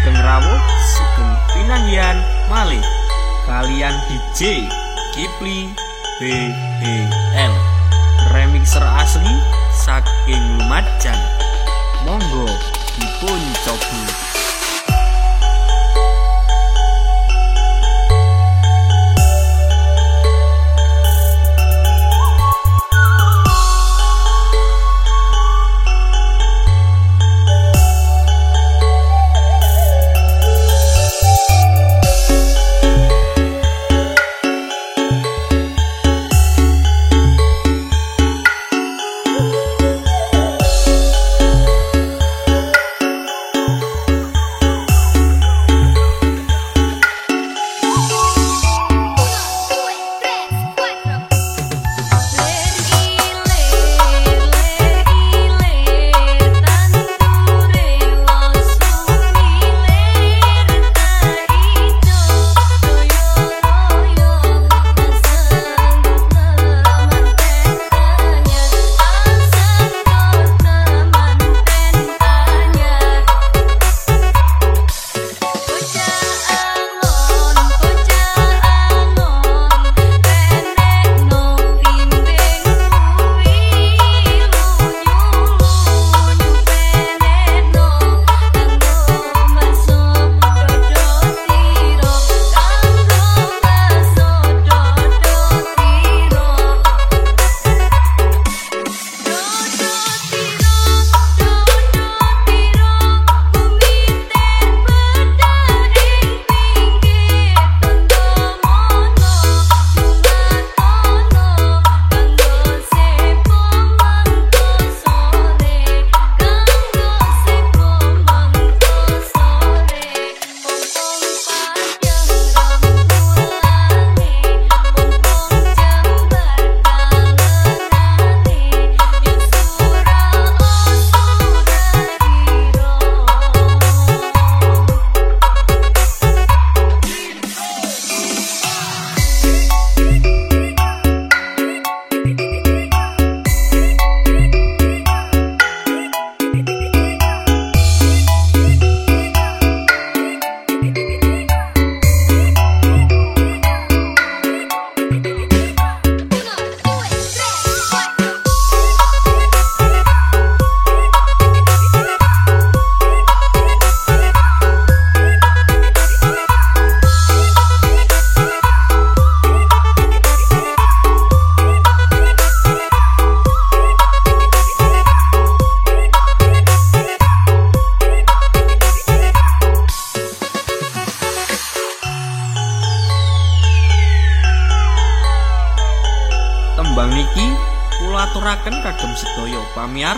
Sugeng Rawuh Sugeng Pinanggian Malih. Kalian DJ Kipli BBL remixer asli saking Lumajang. Monggo dipun coba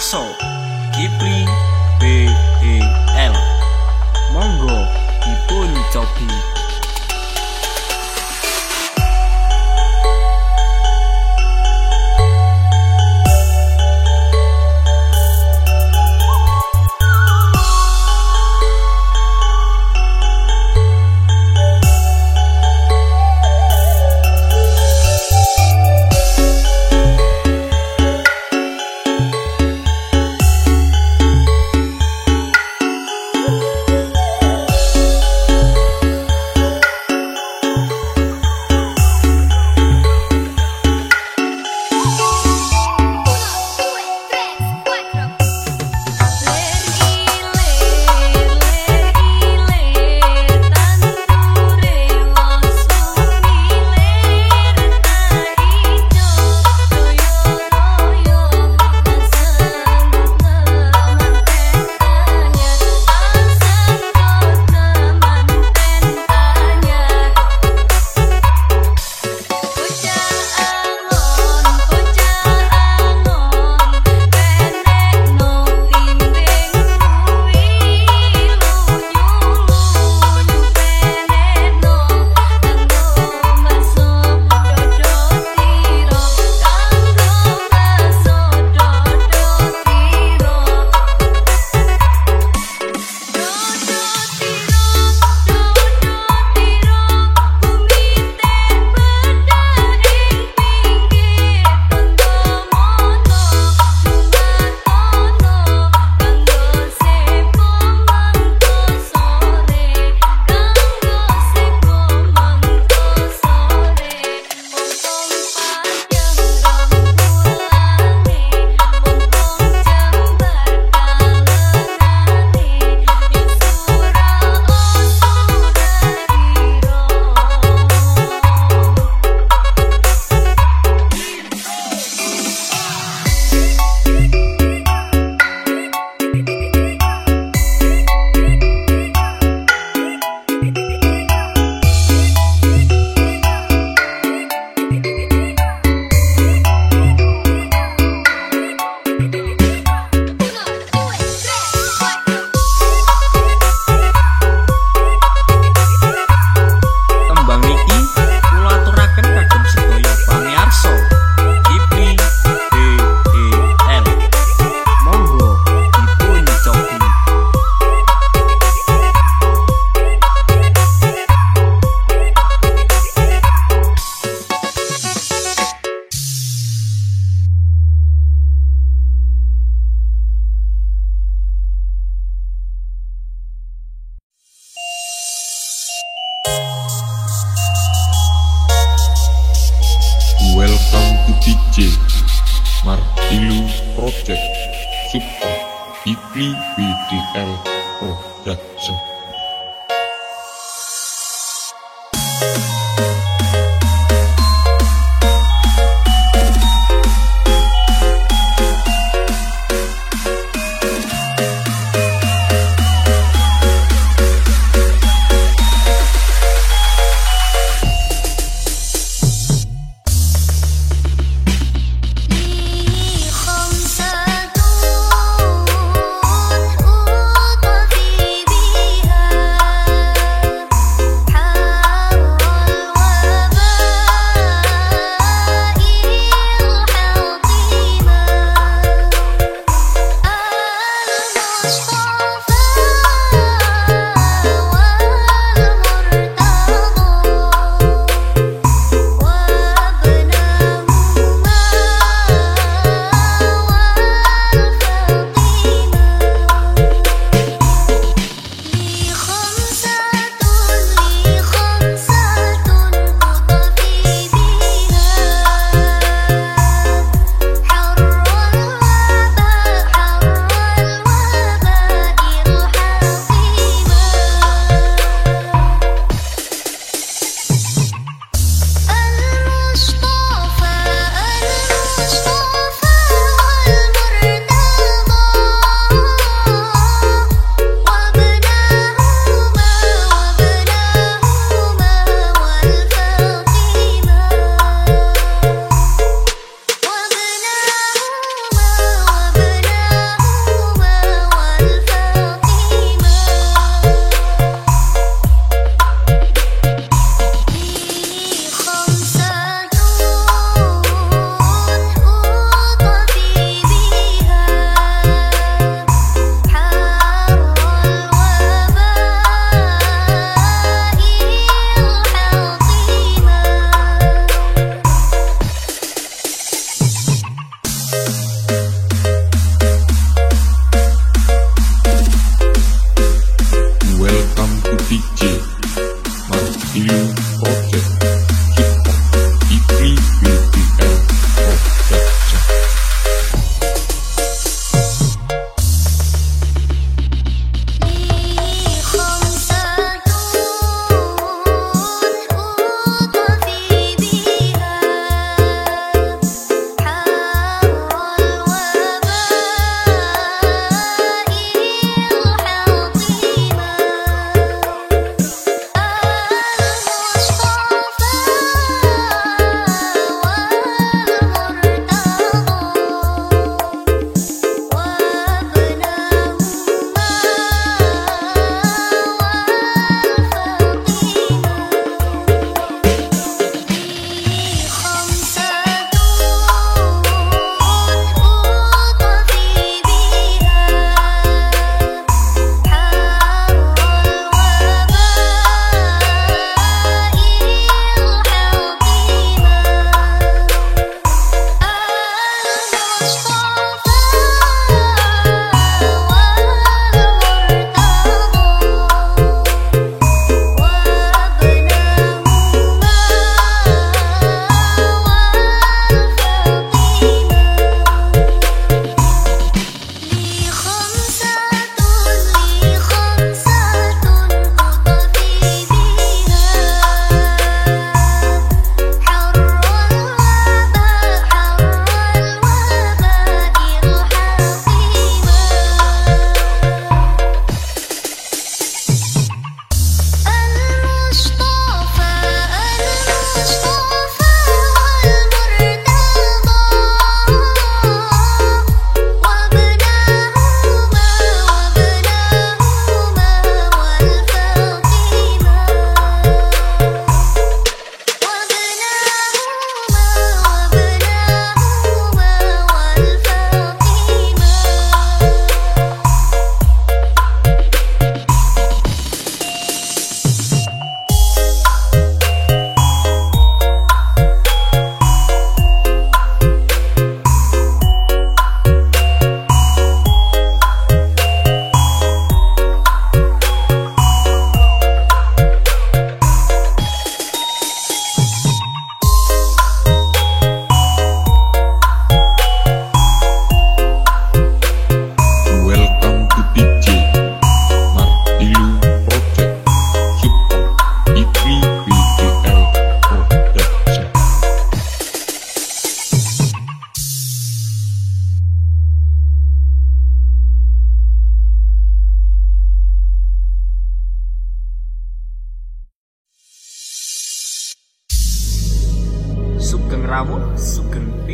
Castle.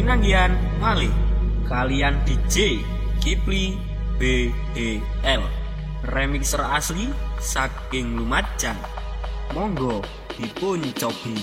Sugeng pinanggihan malih kalian DJ Kipli BEL remixer asli saking Lumajang. Monggo dipun cobi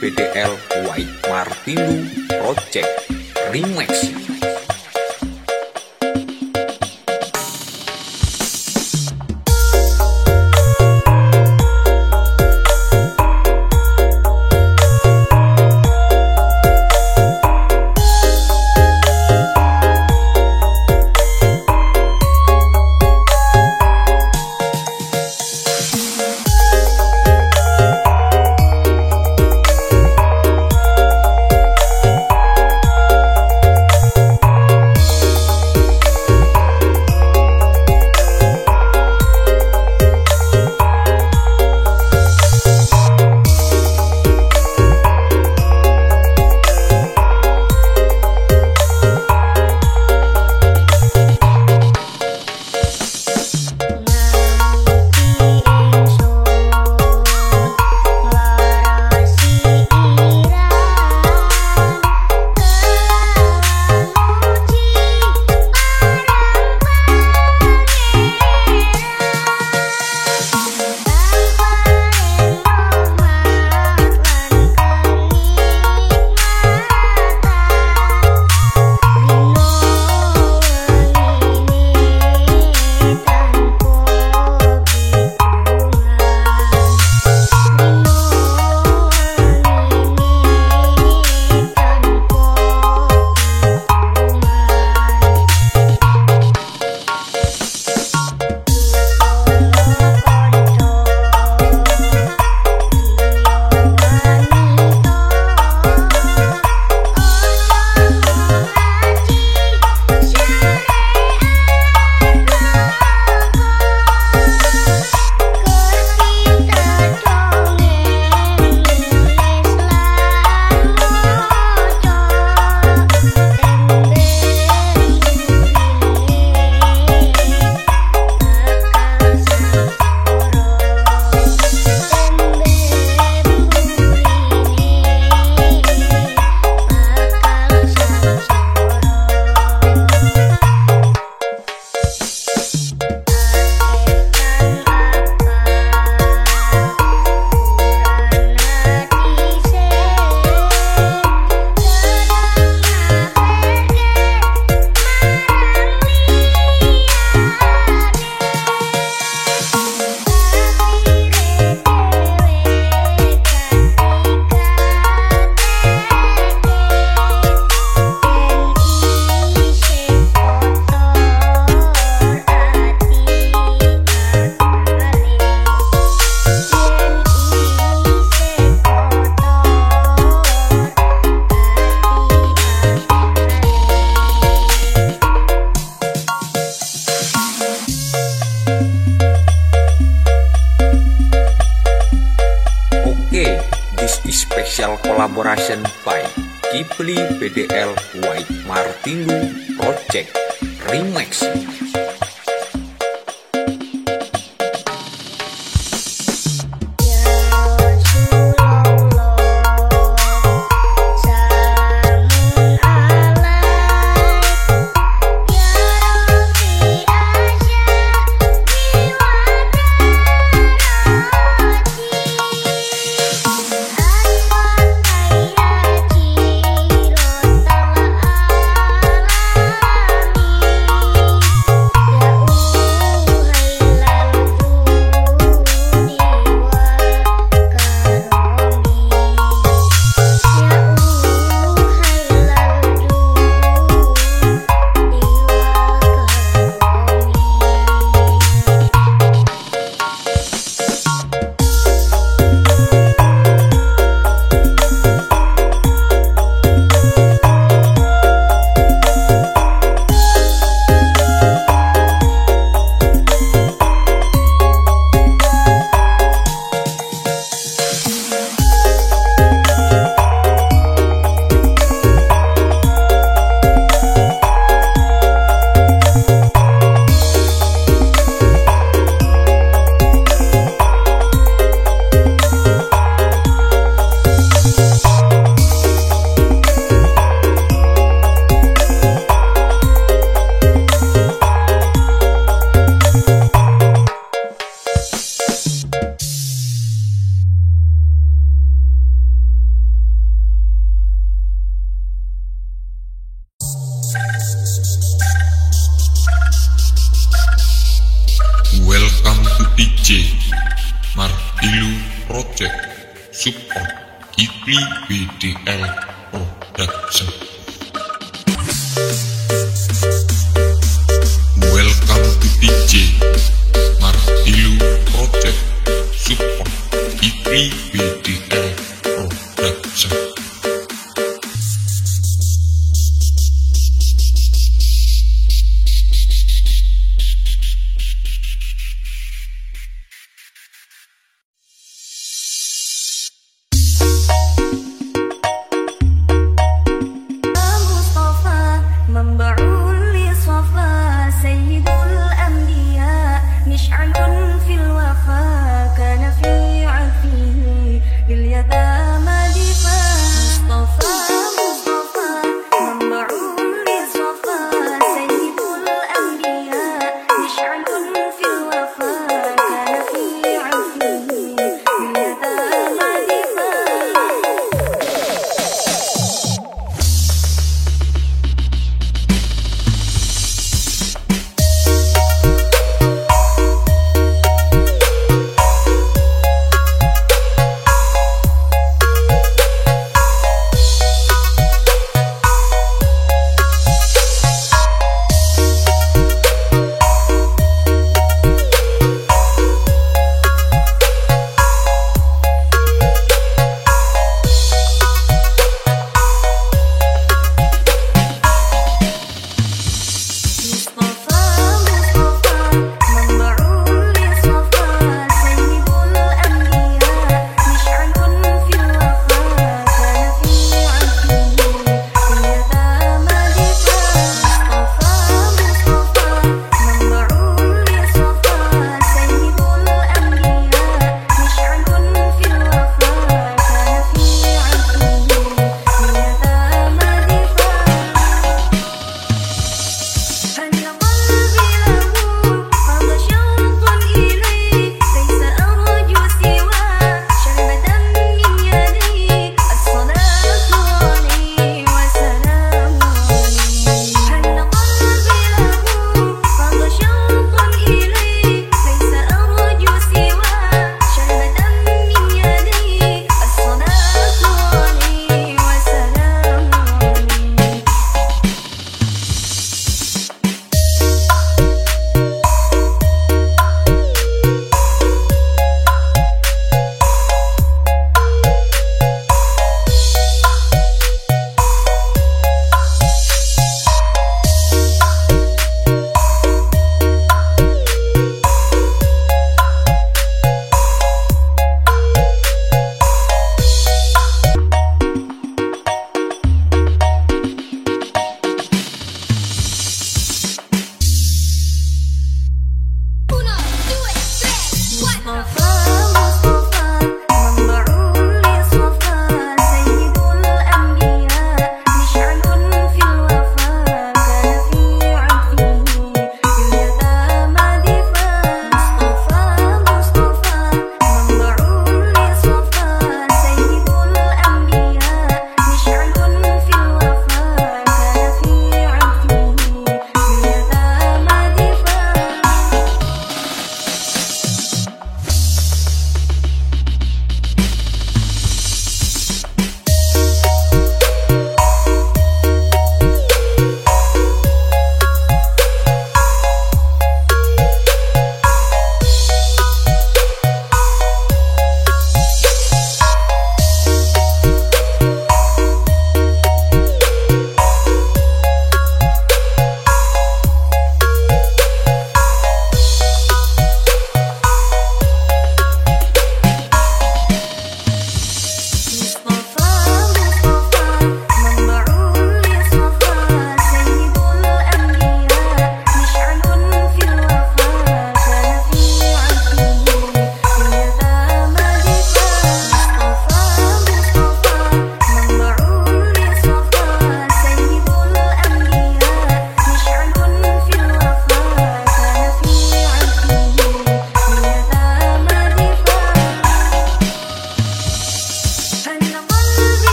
BDL White Martinu Project Remix.